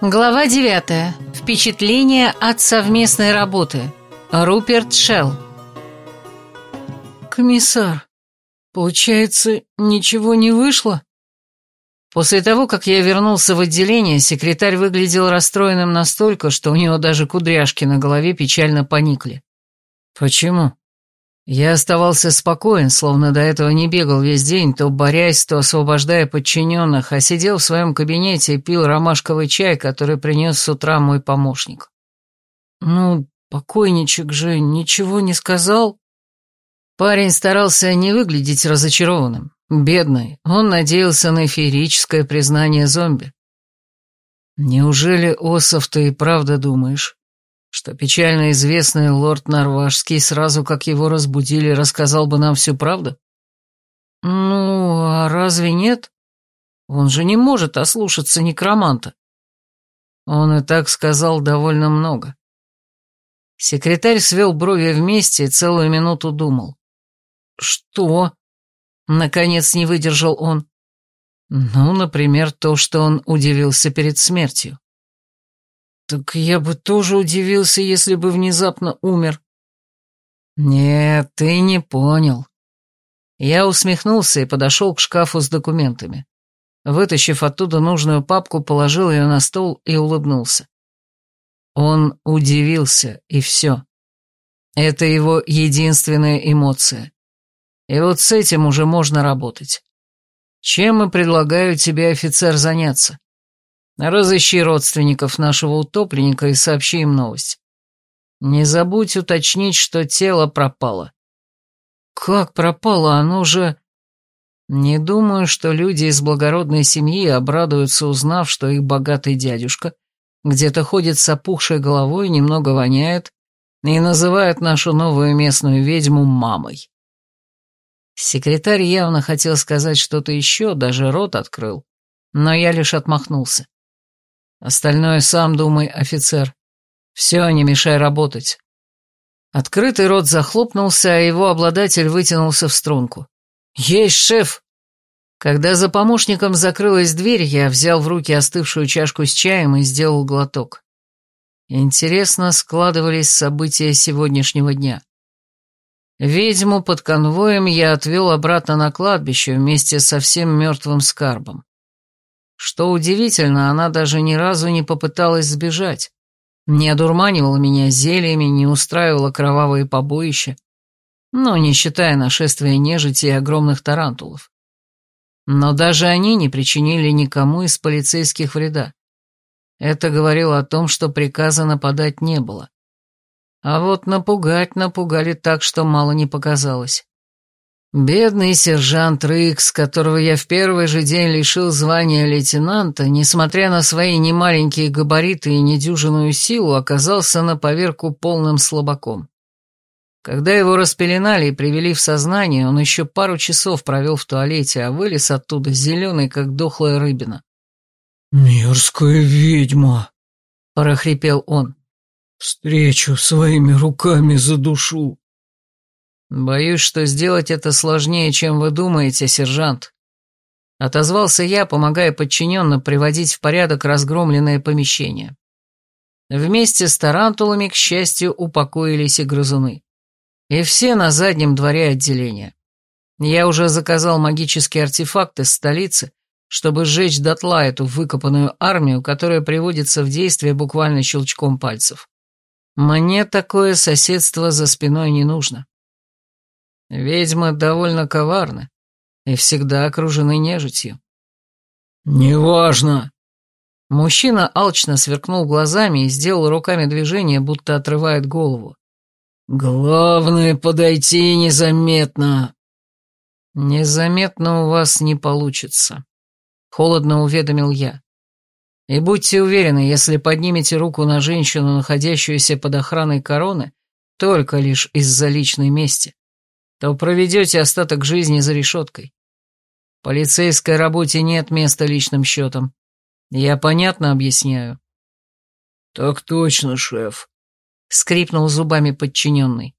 Глава 9. Впечатление от совместной работы. Руперт Шелл. «Комиссар, получается, ничего не вышло?» После того, как я вернулся в отделение, секретарь выглядел расстроенным настолько, что у него даже кудряшки на голове печально поникли. «Почему?» Я оставался спокоен, словно до этого не бегал весь день, то борясь, то освобождая подчиненных, а сидел в своем кабинете и пил ромашковый чай, который принес с утра мой помощник. «Ну, покойничек же ничего не сказал?» Парень старался не выглядеть разочарованным. Бедный, он надеялся на феерическое признание зомби. «Неужели, Осов, ты и правда думаешь, что печально известный лорд Норвашский сразу, как его разбудили, рассказал бы нам всю правду? Ну, а разве нет? Он же не может ослушаться некроманта. Он и так сказал довольно много. Секретарь свел брови вместе и целую минуту думал. «Что?» Наконец не выдержал он. Ну, например, то, что он удивился перед смертью. Так я бы тоже удивился, если бы внезапно умер. Нет, ты не понял. Я усмехнулся и подошел к шкафу с документами. Вытащив оттуда нужную папку, положил ее на стол и улыбнулся. Он удивился, и все. Это его единственная эмоция. И вот с этим уже можно работать. Чем и предлагаю тебе, офицер, заняться? Разыщи родственников нашего утопленника и сообщи им новость. Не забудь уточнить, что тело пропало. Как пропало? Оно же... Не думаю, что люди из благородной семьи обрадуются, узнав, что их богатый дядюшка где-то ходит с опухшей головой, немного воняет и называет нашу новую местную ведьму мамой. Секретарь явно хотел сказать что-то еще, даже рот открыл, но я лишь отмахнулся. Остальное сам думай, офицер. Все, не мешай работать. Открытый рот захлопнулся, а его обладатель вытянулся в струнку. «Есть, шеф!» Когда за помощником закрылась дверь, я взял в руки остывшую чашку с чаем и сделал глоток. Интересно складывались события сегодняшнего дня. Ведьму под конвоем я отвел обратно на кладбище вместе со всем мертвым скарбом. Что удивительно, она даже ни разу не попыталась сбежать. Не одурманивала меня зельями, не устраивала кровавые побоища. Ну, не считая нашествия нежити и огромных тарантулов. Но даже они не причинили никому из полицейских вреда. Это говорило о том, что приказа нападать не было. А вот напугать напугали так, что мало не показалось. Бедный сержант Рыкс, которого я в первый же день лишил звания лейтенанта, несмотря на свои немаленькие габариты и недюжинную силу, оказался на поверку полным слабаком. Когда его распеленали и привели в сознание, он еще пару часов провел в туалете, а вылез оттуда зеленый, как дохлая рыбина. «Мерзкая ведьма!» — прохрипел он. «Встречу своими руками за душу!» «Боюсь, что сделать это сложнее, чем вы думаете, сержант». Отозвался я, помогая подчиненным приводить в порядок разгромленное помещение. Вместе с тарантулами, к счастью, упокоились и грызуны. И все на заднем дворе отделения. Я уже заказал магические артефакты из столицы, чтобы сжечь дотла эту выкопанную армию, которая приводится в действие буквально щелчком пальцев. Мне такое соседство за спиной не нужно. Ведьмы довольно коварны и всегда окружены нежитью. «Неважно!» Мужчина алчно сверкнул глазами и сделал руками движение, будто отрывает голову. «Главное — подойти незаметно!» «Незаметно у вас не получится», — холодно уведомил я. «И будьте уверены, если поднимете руку на женщину, находящуюся под охраной короны, только лишь из-за личной мести, то проведете остаток жизни за решеткой. Полицейской работе нет места личным счетом. Я понятно объясняю?» «Так точно, шеф», — скрипнул зубами подчиненный.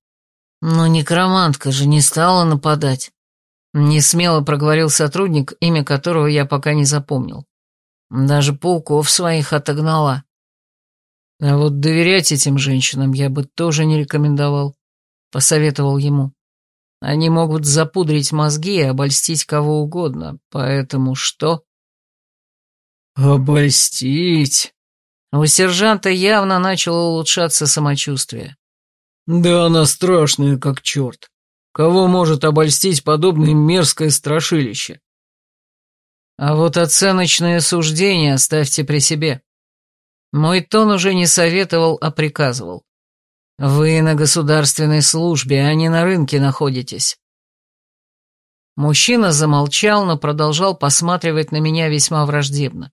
«Но некромантка же не стала нападать», — несмело проговорил сотрудник, имя которого я пока не запомнил. Даже пауков своих отогнала. А вот доверять этим женщинам я бы тоже не рекомендовал, посоветовал ему. Они могут запудрить мозги и обольстить кого угодно, поэтому что? Обольстить? У сержанта явно начало улучшаться самочувствие. Да она страшная, как черт. Кого может обольстить подобное мерзкое страшилище? А вот оценочные суждения оставьте при себе. Мой тон уже не советовал, а приказывал. Вы на государственной службе, а не на рынке находитесь. Мужчина замолчал, но продолжал посматривать на меня весьма враждебно.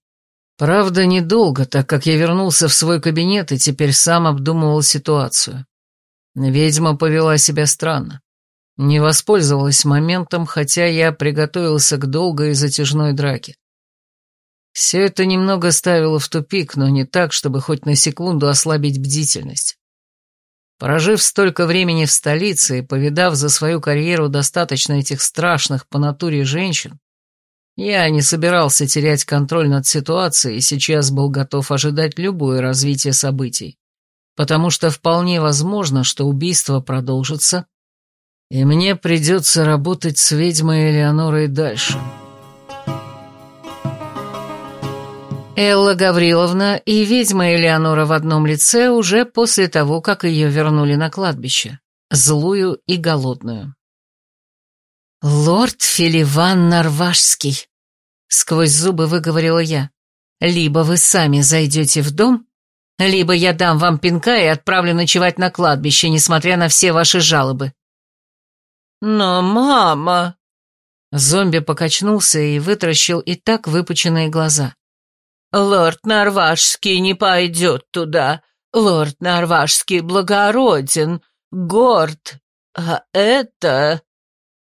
Правда, недолго, так как я вернулся в свой кабинет и теперь сам обдумывал ситуацию. Ведьма повела себя странно. Не воспользовалась моментом, хотя я приготовился к долгой и затяжной драке. Все это немного ставило в тупик, но не так, чтобы хоть на секунду ослабить бдительность. Прожив столько времени в столице и повидав за свою карьеру достаточно этих страшных по натуре женщин, я не собирался терять контроль над ситуацией и сейчас был готов ожидать любое развитие событий, потому что вполне возможно, что убийство продолжится, и мне придется работать с ведьмой Элеонорой дальше. Элла Гавриловна и ведьма Элеонора в одном лице уже после того, как ее вернули на кладбище, злую и голодную. «Лорд Филиван Нарвашский», — сквозь зубы выговорила я, — «либо вы сами зайдете в дом, либо я дам вам пинка и отправлю ночевать на кладбище, несмотря на все ваши жалобы». «Но, мама...» Зомби покачнулся и вытаращил и так выпученные глаза. Лорд Нарвашский не пойдет туда. Лорд Нарвашский благороден, горд. А это...»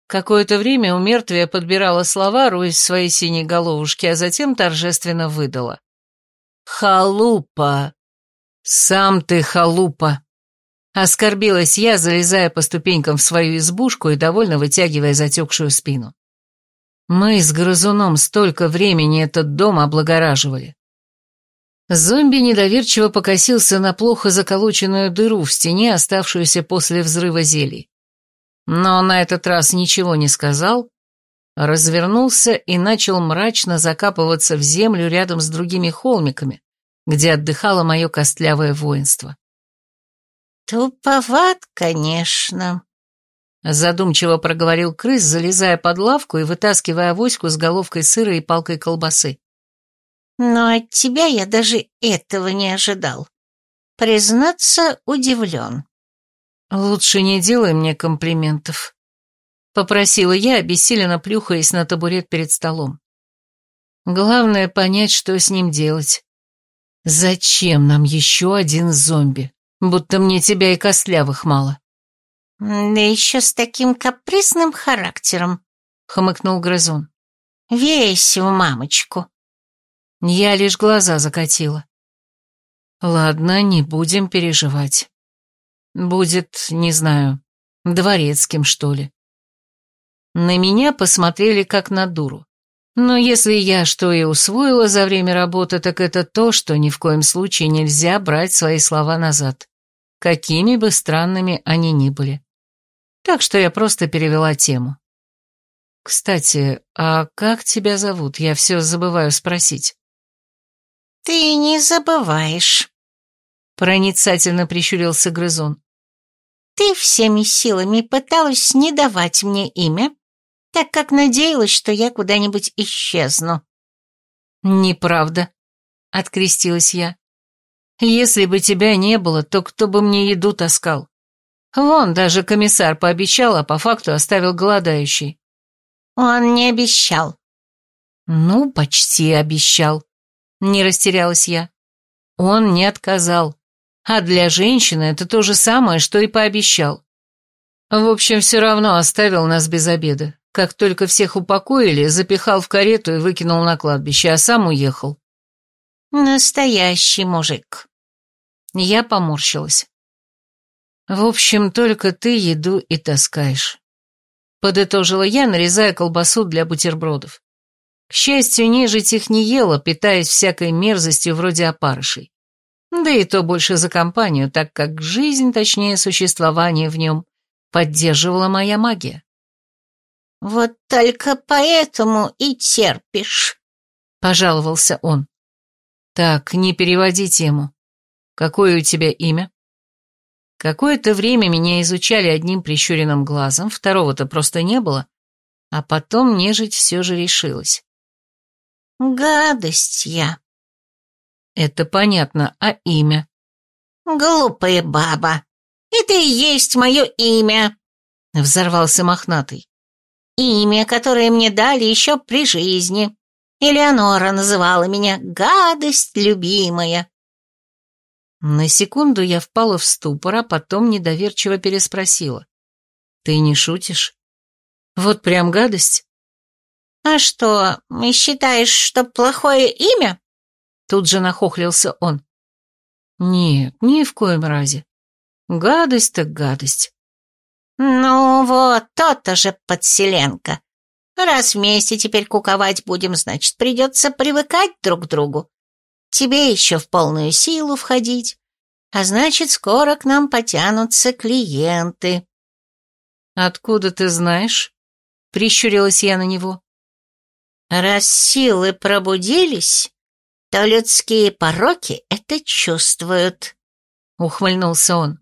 Какое-то время у мертвия подбирала слова, роясь своей синей головушке, а затем торжественно выдала. «Халупа!» «Сам ты халупа!» Оскорбилась я, залезая по ступенькам в свою избушку и довольно вытягивая затекшую спину. Мы с грызуном столько времени этот дом облагораживали. Зомби недоверчиво покосился на плохо заколоченную дыру в стене, оставшуюся после взрыва зелий. Но на этот раз ничего не сказал, развернулся и начал мрачно закапываться в землю рядом с другими холмиками, где отдыхало мое костлявое воинство. «Туповат, конечно», Задумчиво проговорил крыс, залезая под лавку и вытаскивая авоську с головкой сыра и палкой колбасы. «Но от тебя я даже этого не ожидал. Признаться, удивлен». «Лучше не делай мне комплиментов», — попросила я, обессиленно плюхаясь на табурет перед столом. «Главное понять, что с ним делать. Зачем нам еще один зомби, будто мне тебя и костлявых мало?» «Да еще с таким капризным характером», — хмыкнул Грызун. «Весь в мамочку». Я лишь глаза закатила. Ладно, не будем переживать. Будет, не знаю, дворецким, что ли. На меня посмотрели как на дуру. Но если я что и усвоила за время работы, так это то, что ни в коем случае нельзя брать свои слова назад, какими бы странными они ни были так что я просто перевела тему. «Кстати, а как тебя зовут? Я все забываю спросить». «Ты не забываешь», — проницательно прищурился грызун. «Ты всеми силами пыталась не давать мне имя, так как надеялась, что я куда-нибудь исчезну». «Неправда», — открестилась я. «Если бы тебя не было, то кто бы мне еду таскал? Вон, даже комиссар пообещал, а по факту оставил голодающий. Он не обещал. Ну, почти обещал. Не растерялась я. Он не отказал. А для женщины это то же самое, что и пообещал. В общем, все равно оставил нас без обеда. Как только всех упокоили, запихал в карету и выкинул на кладбище, а сам уехал. Настоящий мужик. Я поморщилась. В общем, только ты еду и таскаешь. Подытожила я, нарезая колбасу для бутербродов. К счастью, нежить их не ела, питаясь всякой мерзостью вроде опарышей. Да и то больше за компанию, так как жизнь, точнее существование в нем, поддерживала моя магия. «Вот только поэтому и терпишь», — пожаловался он. «Так, не переводи тему. Какое у тебя имя?» Какое-то время меня изучали одним прищуренным глазом, второго-то просто не было, а потом нежить все же решилась. «Гадость я», это понятно, а имя? Глупая баба. Это и есть мое имя. Взорвался мохнатый. Имя, которое мне дали еще при жизни. Элеонора называла меня «гадость любимая». На секунду я впала в ступор, а потом недоверчиво переспросила. «Ты не шутишь? Вот прям гадость?» «А что, считаешь, что плохое имя?» Тут же нахохлился он. Нет, ни в коем разе. Гадость так гадость. Ну вот, то-то же подселенка. Раз вместе теперь куковать будем, значит, придется привыкать друг к другу. Тебе еще в полную силу входить, а значит, скоро к нам потянутся клиенты. Откуда ты знаешь? Прищурилась я на него. Раз силы пробудились, то людские пороки это чувствуют», — ухмыльнулся он.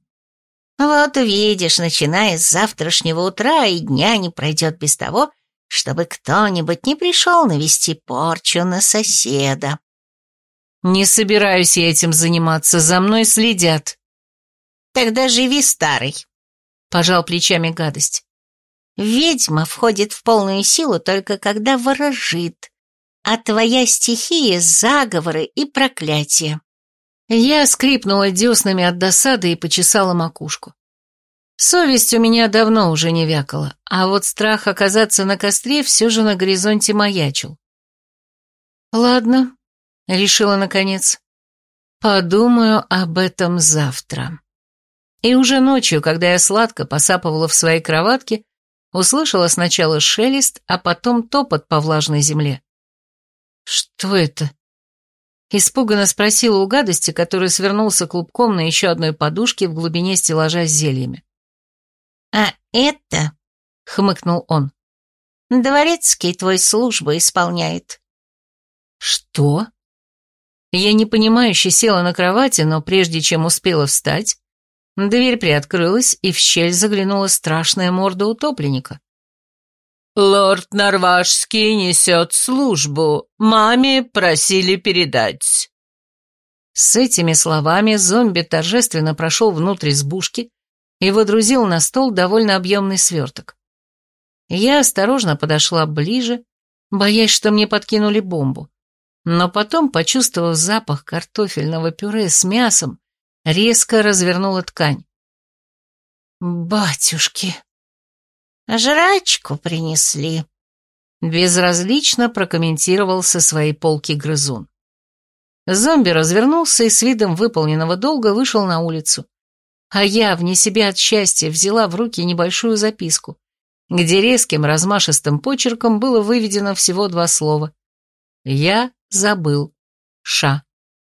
«Вот увидишь, начиная с завтрашнего утра и дня не пройдет без того, чтобы кто-нибудь не пришел навести порчу на соседа». «Не собираюсь я этим заниматься, за мной следят». «Тогда живи старый», — пожал плечами гадость. «Ведьма входит в полную силу только когда ворожит, а твоя стихия — заговоры и проклятия». Я скрипнула деснами от досады и почесала макушку. Совесть у меня давно уже не вякала, а вот страх оказаться на костре все же на горизонте маячил. «Ладно», — решила наконец, — «подумаю об этом завтра». И уже ночью, когда я сладко посапывала в своей кроватке, услышала сначала шелест, а потом топот по влажной земле. «Что это?» Испуганно спросила у гадости, который свернулся клубком на еще одной подушке в глубине стеллажа с зельями. «А это...» — хмыкнул он. «Дворецкий твой службу исполняет». «Что?» Я непонимающе села на кровати, но прежде чем успела встать, дверь приоткрылась, и в щель заглянула страшная морда утопленника. «Лорд Норвашский несет службу. Маме просили передать». С этими словами зомби торжественно прошел внутрь избушки и водрузил на стол довольно объемный сверток. Я осторожно подошла ближе, боясь, что мне подкинули бомбу, но потом, почувствовав запах картофельного пюре с мясом, резко развернула ткань. «Батюшки!» «Жрачку принесли», — безразлично прокомментировал со своей полки грызун. Зомби развернулся и с видом выполненного долга вышел на улицу. А я, вне себя от счастья, взяла в руки небольшую записку, где резким размашистым почерком было выведено всего два слова. «Я забыл. Ша».